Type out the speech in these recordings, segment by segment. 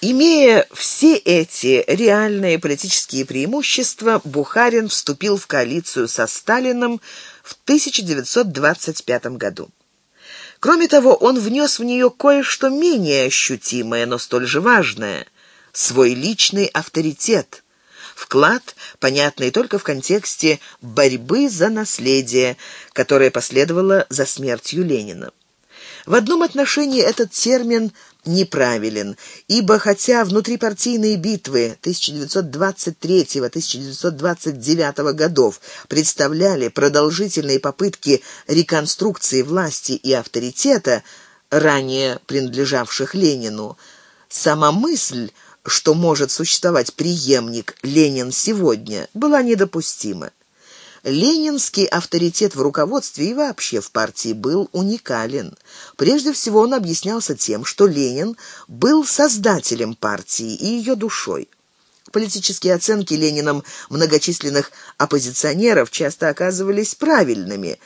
Имея все эти реальные политические преимущества, Бухарин вступил в коалицию со Сталиным в 1925 году. Кроме того, он внес в нее кое-что менее ощутимое, но столь же важное – свой личный авторитет – Вклад, понятный только в контексте борьбы за наследие, которое последовало за смертью Ленина. В одном отношении этот термин неправилен, ибо хотя внутрипартийные битвы 1923-1929 годов представляли продолжительные попытки реконструкции власти и авторитета, ранее принадлежавших Ленину, сама мысль – что может существовать преемник Ленин сегодня, была недопустима. Ленинский авторитет в руководстве и вообще в партии был уникален. Прежде всего он объяснялся тем, что Ленин был создателем партии и ее душой. Политические оценки Лениным многочисленных оппозиционеров часто оказывались правильными,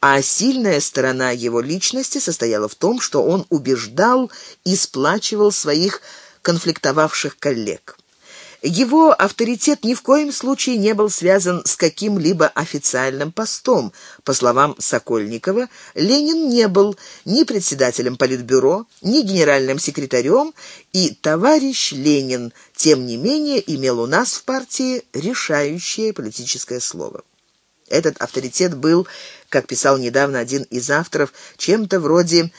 а сильная сторона его личности состояла в том, что он убеждал и сплачивал своих конфликтовавших коллег. Его авторитет ни в коем случае не был связан с каким-либо официальным постом. По словам Сокольникова, Ленин не был ни председателем Политбюро, ни генеральным секретарем, и товарищ Ленин, тем не менее, имел у нас в партии решающее политическое слово. Этот авторитет был, как писал недавно один из авторов, чем-то вроде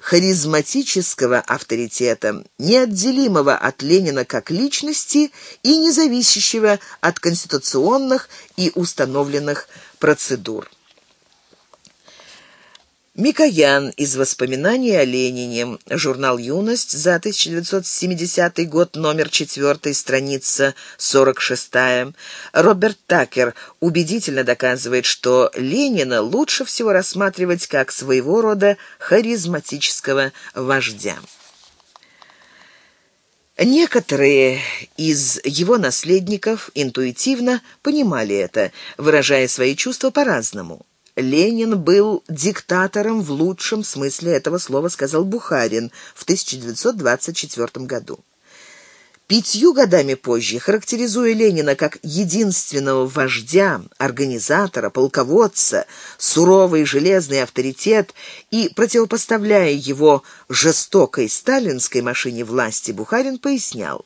харизматического авторитета, неотделимого от Ленина как личности и независящего от конституционных и установленных процедур. Микоян из воспоминаний о Ленине. Журнал «Юность» за 1970 год, номер 4, страница 46. Роберт Такер убедительно доказывает, что Ленина лучше всего рассматривать как своего рода харизматического вождя. Некоторые из его наследников интуитивно понимали это, выражая свои чувства по-разному. Ленин был диктатором в лучшем смысле этого слова, сказал Бухарин в 1924 году. Пятью годами позже, характеризуя Ленина как единственного вождя, организатора, полководца, суровый железный авторитет и противопоставляя его жестокой сталинской машине власти, Бухарин пояснял.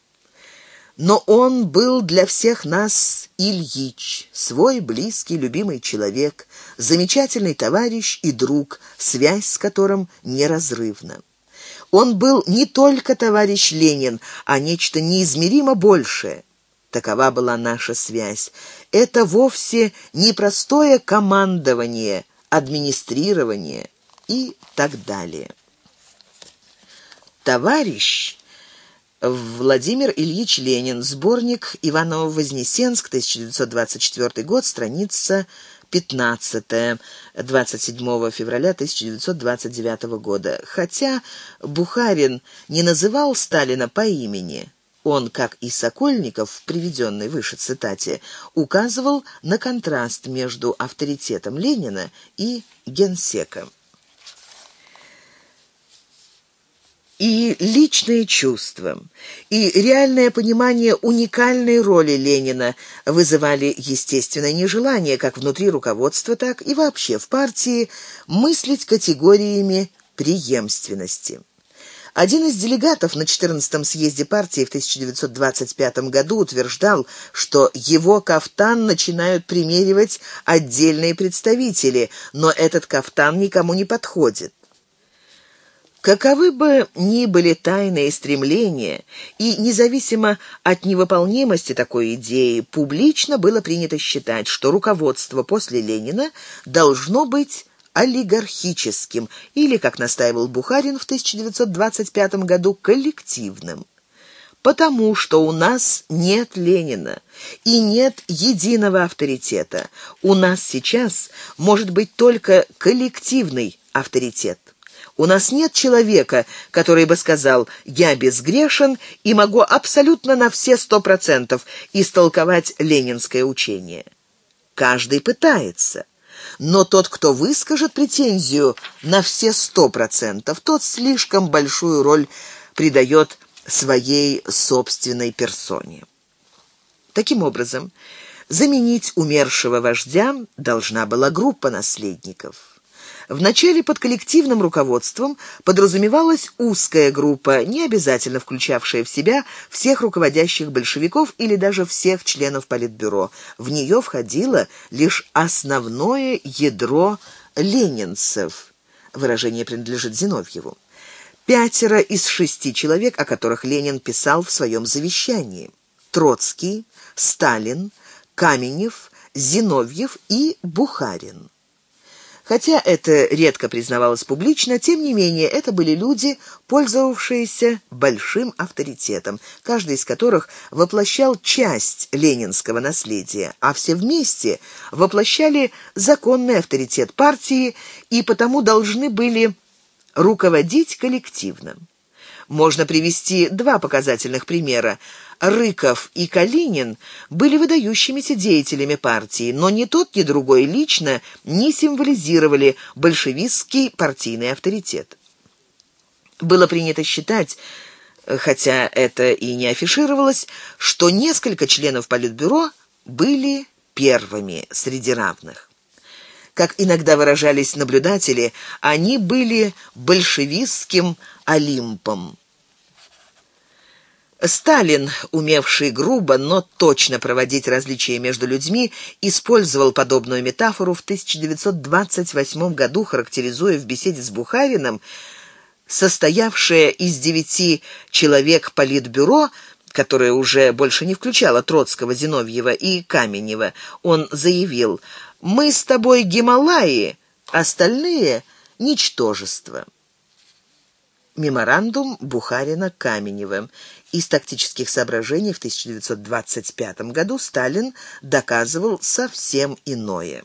Но он был для всех нас Ильич, свой близкий, любимый человек, замечательный товарищ и друг, связь с которым неразрывна. Он был не только товарищ Ленин, а нечто неизмеримо большее. Такова была наша связь. Это вовсе не простое командование, администрирование и так далее. Товарищ Владимир Ильич Ленин. Сборник Иваново-Вознесенск, 1924 год, страница 15, 27 февраля 1929 года. Хотя Бухарин не называл Сталина по имени, он, как и Сокольников в приведенной выше цитате, указывал на контраст между авторитетом Ленина и генсеком. И личные чувства, и реальное понимание уникальной роли Ленина вызывали естественное нежелание как внутри руководства, так и вообще в партии мыслить категориями преемственности. Один из делегатов на 14-м съезде партии в 1925 году утверждал, что его кафтан начинают примеривать отдельные представители, но этот кафтан никому не подходит. Каковы бы ни были тайные стремления, и независимо от невыполнимости такой идеи, публично было принято считать, что руководство после Ленина должно быть олигархическим или, как настаивал Бухарин в 1925 году, коллективным. Потому что у нас нет Ленина и нет единого авторитета. У нас сейчас может быть только коллективный авторитет. У нас нет человека, который бы сказал «я безгрешен и могу абсолютно на все сто процентов истолковать ленинское учение». Каждый пытается. Но тот, кто выскажет претензию на все сто процентов, тот слишком большую роль придает своей собственной персоне. Таким образом, заменить умершего вождя должна была группа наследников. Вначале под коллективным руководством подразумевалась узкая группа, не обязательно включавшая в себя всех руководящих большевиков или даже всех членов Политбюро. В нее входило лишь основное ядро ленинцев. Выражение принадлежит Зиновьеву. Пятеро из шести человек, о которых Ленин писал в своем завещании. Троцкий, Сталин, Каменев, Зиновьев и Бухарин. Хотя это редко признавалось публично, тем не менее это были люди, пользовавшиеся большим авторитетом, каждый из которых воплощал часть ленинского наследия, а все вместе воплощали законный авторитет партии и потому должны были руководить коллективно. Можно привести два показательных примера. Рыков и Калинин были выдающимися деятелями партии, но ни тот, ни другой лично не символизировали большевистский партийный авторитет. Было принято считать, хотя это и не афишировалось, что несколько членов Политбюро были первыми среди равных. Как иногда выражались наблюдатели, они были большевистским Олимпом. Сталин, умевший грубо, но точно проводить различия между людьми, использовал подобную метафору в 1928 году, характеризуя в беседе с Бухарином состоявшее из девяти человек политбюро, которое уже больше не включало Троцкого, Зиновьева и Каменева. Он заявил «Мы с тобой Гималаи, остальные — ничтожество». Меморандум Бухарина-Каменева. Из тактических соображений в 1925 году Сталин доказывал совсем иное.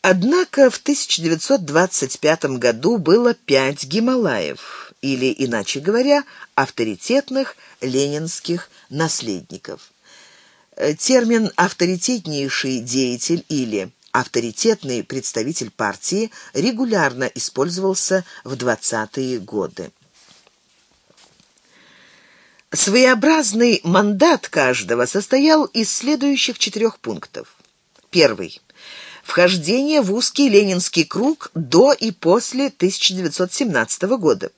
Однако в 1925 году было пять Гималаев, или, иначе говоря, авторитетных ленинских наследников. Термин «авторитетнейший деятель» или авторитетный представитель партии регулярно использовался в 20-е годы. Своеобразный мандат каждого состоял из следующих четырех пунктов. Первый. Вхождение в узкий ленинский круг до и после 1917 года.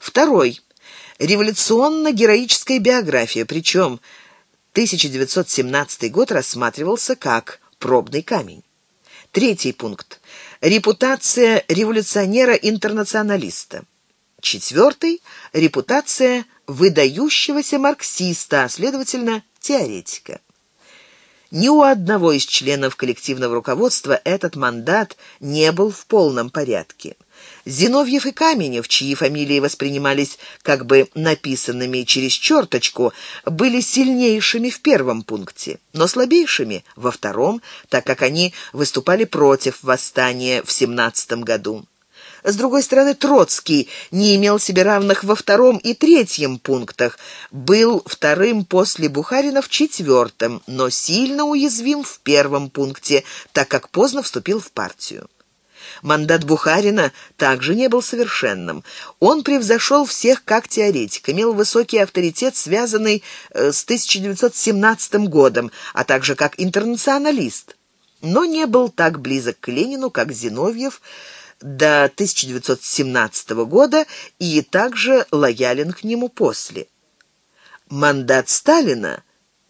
Второй. Революционно-героическая биография, причем 1917 год рассматривался как пробный камень. Третий пункт. Репутация революционера-интернационалиста. Четвертый. Репутация выдающегося марксиста, а следовательно, теоретика. Ни у одного из членов коллективного руководства этот мандат не был в полном порядке. Зиновьев и Каменев, чьи фамилии воспринимались как бы написанными через черточку, были сильнейшими в первом пункте, но слабейшими во втором, так как они выступали против восстания в 17 году. С другой стороны, Троцкий не имел себе равных во втором и третьем пунктах, был вторым после Бухарина в четвертом, но сильно уязвим в первом пункте, так как поздно вступил в партию. Мандат Бухарина также не был совершенным. Он превзошел всех как теоретик, имел высокий авторитет, связанный э, с 1917 годом, а также как интернационалист, но не был так близок к Ленину, как Зиновьев, до 1917 года и также лоялен к нему после. Мандат Сталина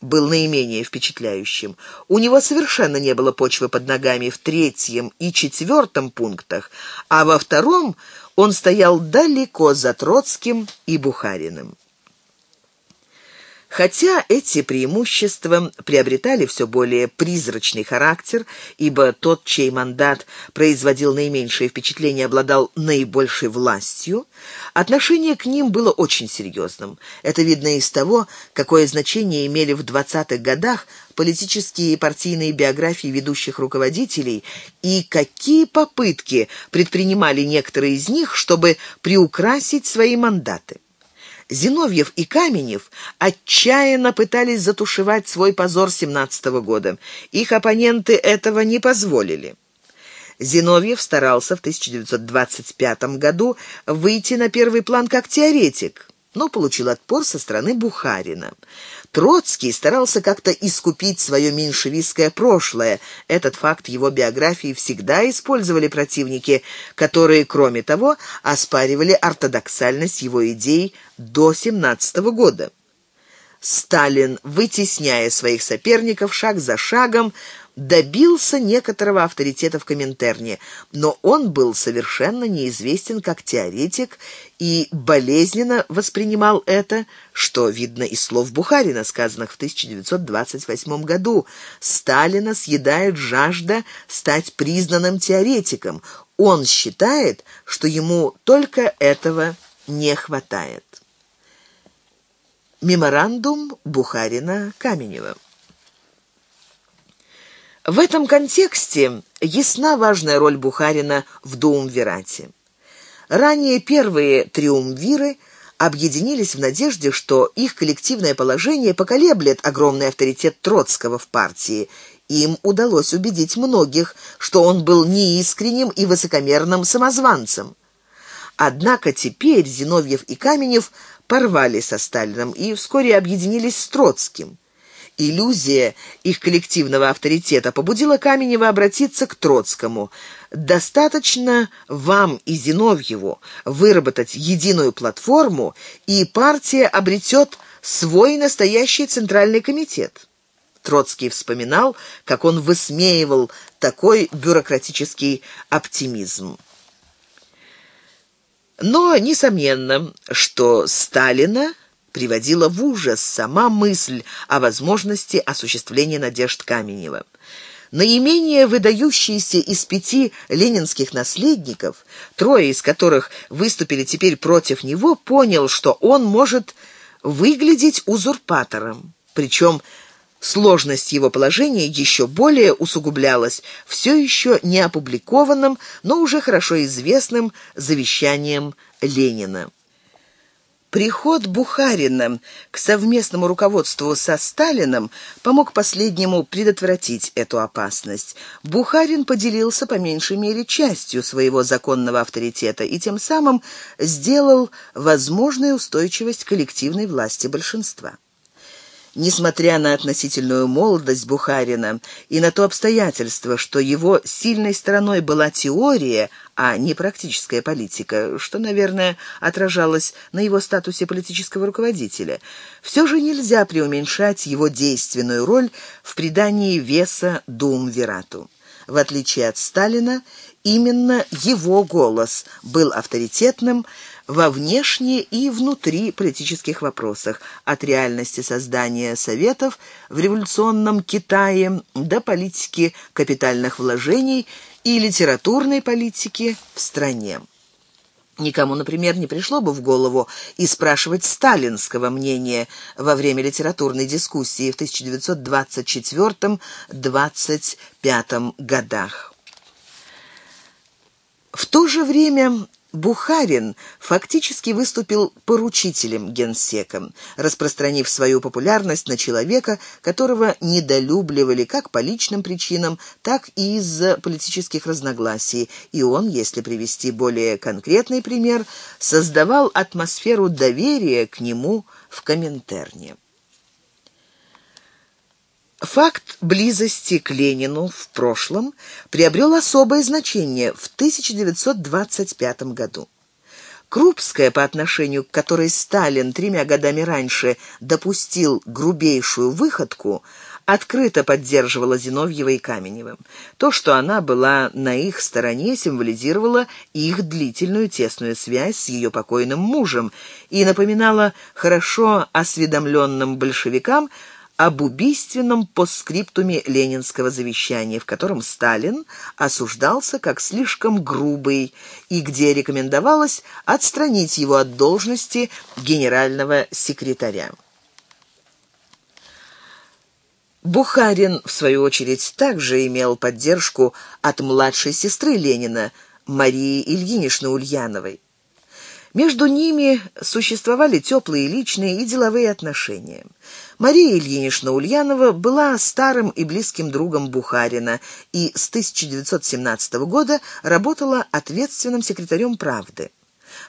был наименее впечатляющим. У него совершенно не было почвы под ногами в третьем и четвертом пунктах, а во втором он стоял далеко за Троцким и Бухариным. Хотя эти преимущества приобретали все более призрачный характер, ибо тот, чей мандат производил наименьшее впечатление, обладал наибольшей властью, отношение к ним было очень серьезным. Это видно из того, какое значение имели в 20-х годах политические и партийные биографии ведущих руководителей и какие попытки предпринимали некоторые из них, чтобы приукрасить свои мандаты. Зиновьев и Каменев отчаянно пытались затушевать свой позор 17 -го года. Их оппоненты этого не позволили. Зиновьев старался в 1925 году выйти на первый план как теоретик, но получил отпор со стороны Бухарина. Троцкий старался как-то искупить свое меньшевистское прошлое. Этот факт его биографии всегда использовали противники, которые, кроме того, оспаривали ортодоксальность его идей до 17 года. Сталин, вытесняя своих соперников шаг за шагом, добился некоторого авторитета в Коминтерне, но он был совершенно неизвестен как теоретик и болезненно воспринимал это, что видно из слов Бухарина, сказанных в 1928 году. Сталина съедает жажда стать признанным теоретиком. Он считает, что ему только этого не хватает. Меморандум Бухарина-Каменева в этом контексте ясна важная роль Бухарина в Дуумвирате. Ранее первые триумвиры объединились в надежде, что их коллективное положение поколеблет огромный авторитет Троцкого в партии. Им удалось убедить многих, что он был неискренним и высокомерным самозванцем. Однако теперь Зиновьев и Каменев порвали со Сталином и вскоре объединились с Троцким. Иллюзия их коллективного авторитета побудила Каменева обратиться к Троцкому. «Достаточно вам и Зиновьеву выработать единую платформу, и партия обретет свой настоящий центральный комитет». Троцкий вспоминал, как он высмеивал такой бюрократический оптимизм. Но несомненно, что Сталина приводила в ужас сама мысль о возможности осуществления надежд Каменева. Наименее выдающиеся из пяти ленинских наследников, трое из которых выступили теперь против него, понял, что он может выглядеть узурпатором. Причем сложность его положения еще более усугублялась все еще не опубликованным, но уже хорошо известным завещанием Ленина. Приход Бухарина к совместному руководству со Сталином помог последнему предотвратить эту опасность. Бухарин поделился по меньшей мере частью своего законного авторитета и тем самым сделал возможной устойчивость коллективной власти большинства. Несмотря на относительную молодость Бухарина и на то обстоятельство, что его сильной стороной была теория, а не практическая политика, что, наверное, отражалось на его статусе политического руководителя, все же нельзя преуменьшать его действенную роль в придании веса Думвирату. В отличие от Сталина, именно его голос был авторитетным, во внешне и внутри политических вопросах, от реальности создания советов в революционном Китае до политики капитальных вложений и литературной политики в стране. Никому, например, не пришло бы в голову и спрашивать сталинского мнения во время литературной дискуссии в 1924-25 годах. В то же время Бухарин фактически выступил поручителем генсеком, распространив свою популярность на человека, которого недолюбливали как по личным причинам, так и из-за политических разногласий, и он, если привести более конкретный пример, создавал атмосферу доверия к нему в Коминтерне. Факт близости к Ленину в прошлом приобрел особое значение в 1925 году. Крупская, по отношению к которой Сталин тремя годами раньше допустил грубейшую выходку, открыто поддерживала Зиновьева и Каменева. То, что она была на их стороне, символизировало их длительную тесную связь с ее покойным мужем и напоминало хорошо осведомленным большевикам об убийственном постскриптуме ленинского завещания, в котором Сталин осуждался как слишком грубый и где рекомендовалось отстранить его от должности генерального секретаря. Бухарин, в свою очередь, также имел поддержку от младшей сестры Ленина, Марии Ильиничны Ульяновой. Между ними существовали теплые личные и деловые отношения. Мария Ильинична Ульянова была старым и близким другом Бухарина и с 1917 года работала ответственным секретарем «Правды».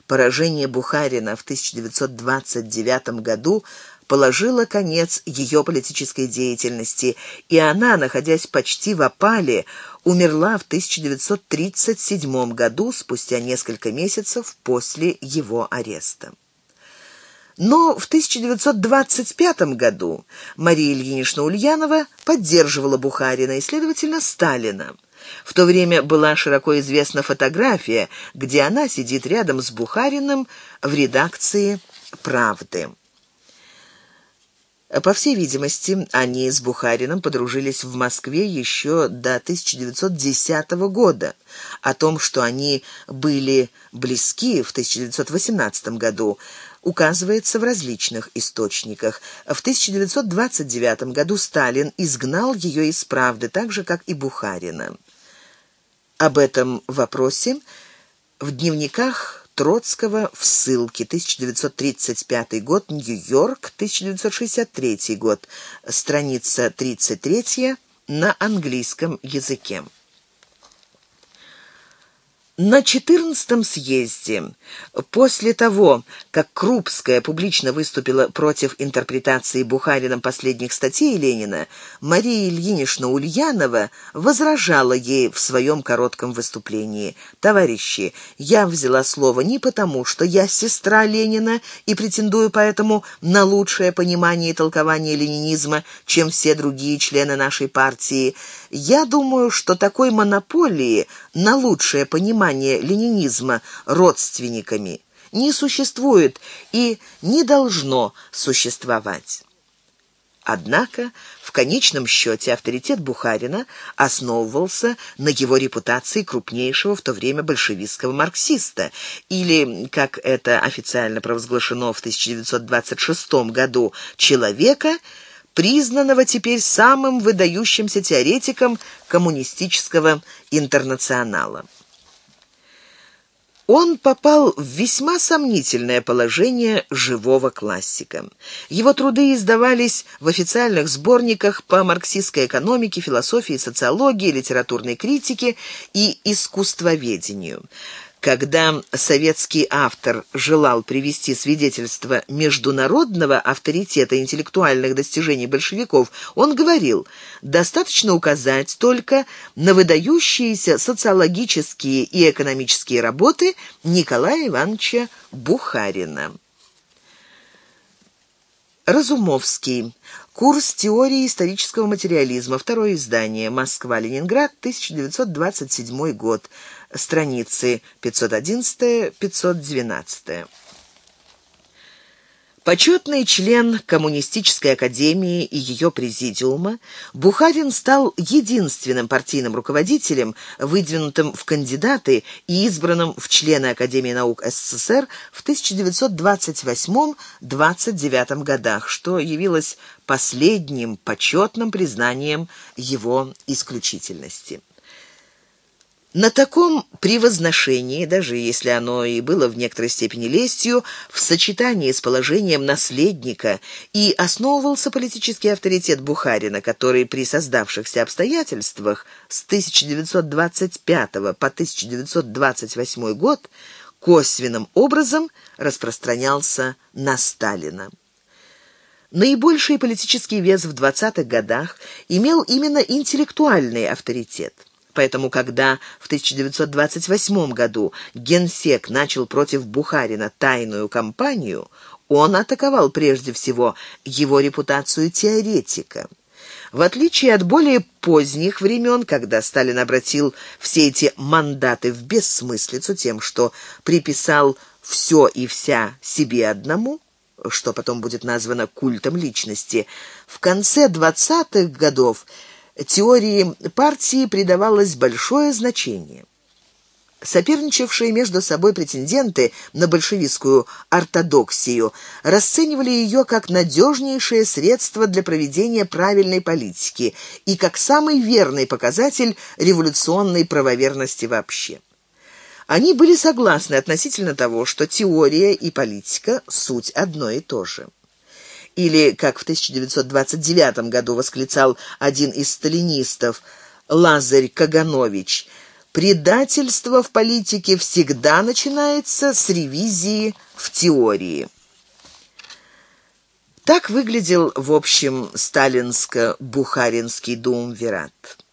Поражение Бухарина в 1929 году положило конец ее политической деятельности, и она, находясь почти в опале, умерла в 1937 году, спустя несколько месяцев после его ареста. Но в 1925 году Мария Ильинична Ульянова поддерживала Бухарина и, следовательно, Сталина. В то время была широко известна фотография, где она сидит рядом с Бухариным в редакции «Правды». По всей видимости, они с Бухарином подружились в Москве еще до 1910 года. О том, что они были близки в 1918 году, указывается в различных источниках. В 1929 году Сталин изгнал ее из «Правды», так же, как и Бухарина. Об этом вопросе в дневниках Троцкого в ссылке 1935 год, Нью-Йорк, 1963 год, страница 33 на английском языке. На 14-м съезде, после того, как Крупская публично выступила против интерпретации Бухарином последних статей Ленина, Мария Ильинична Ульянова возражала ей в своем коротком выступлении. «Товарищи, я взяла слово не потому, что я сестра Ленина и претендую поэтому на лучшее понимание и толкование ленинизма, чем все другие члены нашей партии. Я думаю, что такой монополии на лучшее понимание ленинизма родственниками не существует и не должно существовать. Однако, в конечном счете, авторитет Бухарина основывался на его репутации крупнейшего в то время большевистского марксиста, или, как это официально провозглашено в 1926 году, человека, признанного теперь самым выдающимся теоретиком коммунистического интернационала. Он попал в весьма сомнительное положение живого классика. Его труды издавались в официальных сборниках по марксистской экономике, философии, социологии, литературной критике и искусствоведению. Когда советский автор желал привести свидетельство международного авторитета интеллектуальных достижений большевиков, он говорил, достаточно указать только на выдающиеся социологические и экономические работы Николая Ивановича Бухарина. Разумовский. Курс теории исторического материализма. Второе издание. Москва-Ленинград, 1927 год страницы 511-512. Почетный член Коммунистической академии и ее президиума, Бухарин стал единственным партийным руководителем, выдвинутым в кандидаты и избранным в члены Академии наук СССР в 1928-29 годах, что явилось последним почетным признанием его исключительности. На таком превозношении, даже если оно и было в некоторой степени лестью, в сочетании с положением наследника и основывался политический авторитет Бухарина, который при создавшихся обстоятельствах с 1925 по 1928 год косвенным образом распространялся на Сталина. Наибольший политический вес в 20-х годах имел именно интеллектуальный авторитет. Поэтому, когда в 1928 году генсек начал против Бухарина тайную кампанию, он атаковал прежде всего его репутацию теоретика. В отличие от более поздних времен, когда Сталин обратил все эти мандаты в бессмыслицу тем, что приписал все и вся себе одному, что потом будет названо культом личности, в конце 20-х годов теории партии придавалось большое значение. Соперничавшие между собой претенденты на большевистскую ортодоксию расценивали ее как надежнейшее средство для проведения правильной политики и как самый верный показатель революционной правоверности вообще. Они были согласны относительно того, что теория и политика — суть одно и то же. Или, как в 1929 году восклицал один из сталинистов, Лазарь Каганович, «предательство в политике всегда начинается с ревизии в теории». Так выглядел, в общем, сталинско-бухаринский думвират.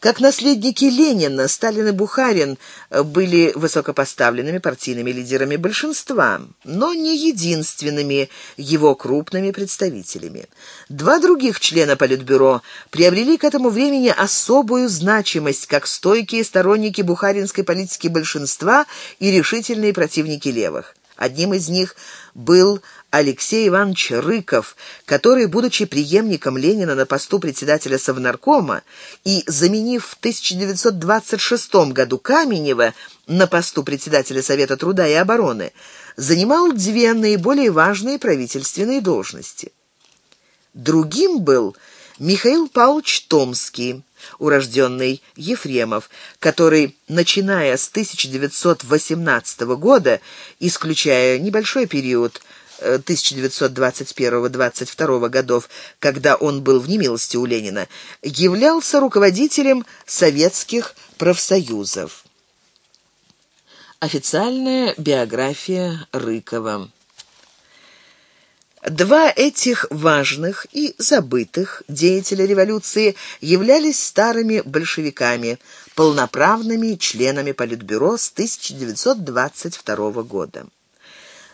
Как наследники Ленина, Сталин и Бухарин э, были высокопоставленными партийными лидерами большинства, но не единственными его крупными представителями. Два других члена Политбюро приобрели к этому времени особую значимость как стойкие сторонники бухаринской политики большинства и решительные противники левых. Одним из них был Алексей Иванович Рыков, который, будучи преемником Ленина на посту председателя Совнаркома и заменив в 1926 году Каменева на посту председателя Совета труда и обороны, занимал две наиболее важные правительственные должности. Другим был Михаил Павлович Томский, урожденный Ефремов, который, начиная с 1918 года, исключая небольшой период 1921-22 годов, когда он был в немилости у Ленина, являлся руководителем советских профсоюзов. Официальная биография Рыкова Два этих важных и забытых деятеля революции являлись старыми большевиками, полноправными членами Политбюро с 1922 года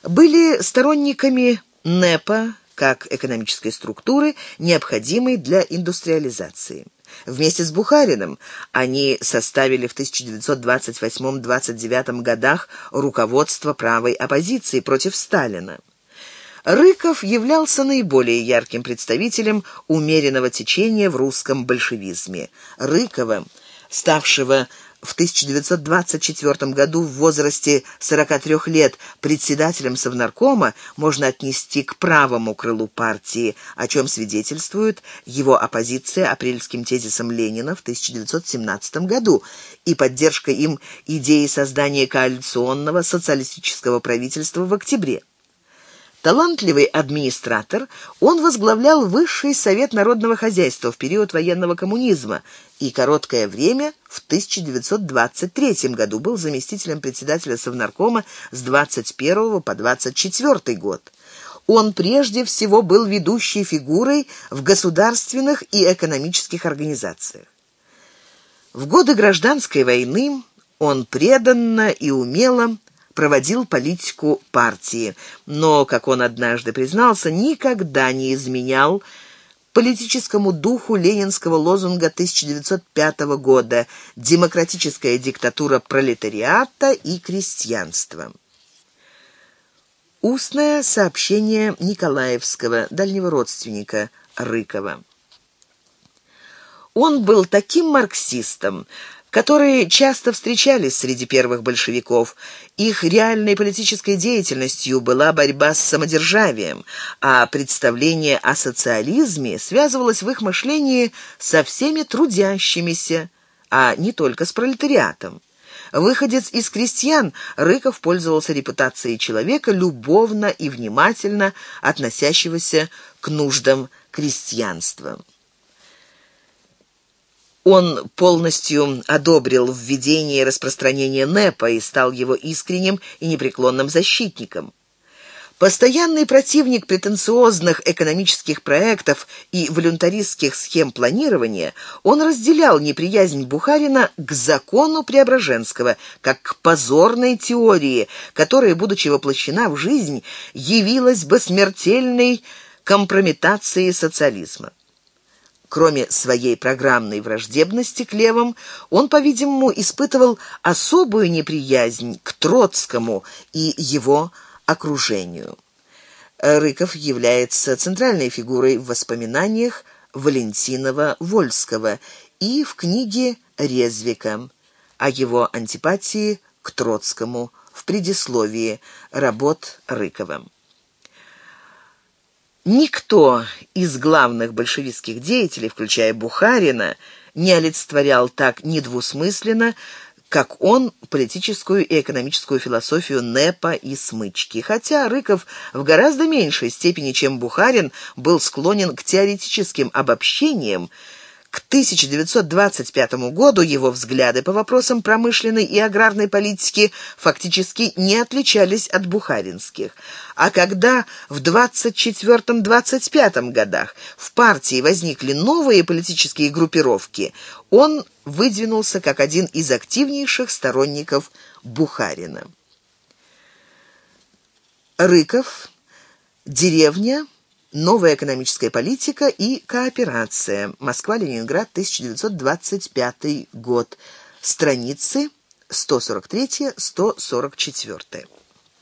были сторонниками НЭПа как экономической структуры, необходимой для индустриализации. Вместе с Бухариным они составили в 1928-29 годах руководство правой оппозиции против Сталина. Рыков являлся наиболее ярким представителем умеренного течения в русском большевизме. Рыкова, ставшего в 1924 году в возрасте 43 лет председателем Совнаркома можно отнести к правому крылу партии, о чем свидетельствует его оппозиция апрельским тезисам Ленина в 1917 году и поддержка им идеи создания коалиционного социалистического правительства в октябре. Талантливый администратор, он возглавлял Высший совет народного хозяйства в период военного коммунизма и короткое время в 1923 году был заместителем председателя Совнаркома с 21 по 24 год. Он прежде всего был ведущей фигурой в государственных и экономических организациях. В годы гражданской войны он преданно и умело проводил политику партии, но, как он однажды признался, никогда не изменял политическому духу ленинского лозунга 1905 года «Демократическая диктатура пролетариата и крестьянства». Устное сообщение Николаевского, дальнего родственника Рыкова. Он был таким марксистом, которые часто встречались среди первых большевиков. Их реальной политической деятельностью была борьба с самодержавием, а представление о социализме связывалось в их мышлении со всеми трудящимися, а не только с пролетариатом. Выходец из крестьян, Рыков пользовался репутацией человека, любовно и внимательно относящегося к нуждам крестьянства. Он полностью одобрил введение и распространение НЭПа и стал его искренним и непреклонным защитником. Постоянный противник претенциозных экономических проектов и волюнтаристских схем планирования, он разделял неприязнь Бухарина к закону Преображенского, как к позорной теории, которая, будучи воплощена в жизнь, явилась бы смертельной компрометацией социализма. Кроме своей программной враждебности к левым, он, по-видимому, испытывал особую неприязнь к Троцкому и его окружению. Рыков является центральной фигурой в воспоминаниях Валентинова-Вольского и в книге Резвика о его антипатии к Троцкому в предисловии работ Рыкова. Никто из главных большевистских деятелей, включая Бухарина, не олицетворял так недвусмысленно как он политическую и экономическую философию НЭПа и Смычки. Хотя Рыков в гораздо меньшей степени, чем Бухарин, был склонен к теоретическим обобщениям, к 1925 году его взгляды по вопросам промышленной и аграрной политики фактически не отличались от бухаринских. А когда в 24-25 годах в партии возникли новые политические группировки, он выдвинулся как один из активнейших сторонников Бухарина. Рыков, деревня, Новая экономическая политика и кооперация. Москва-Ленинград, 1925 год. Страницы 143-144.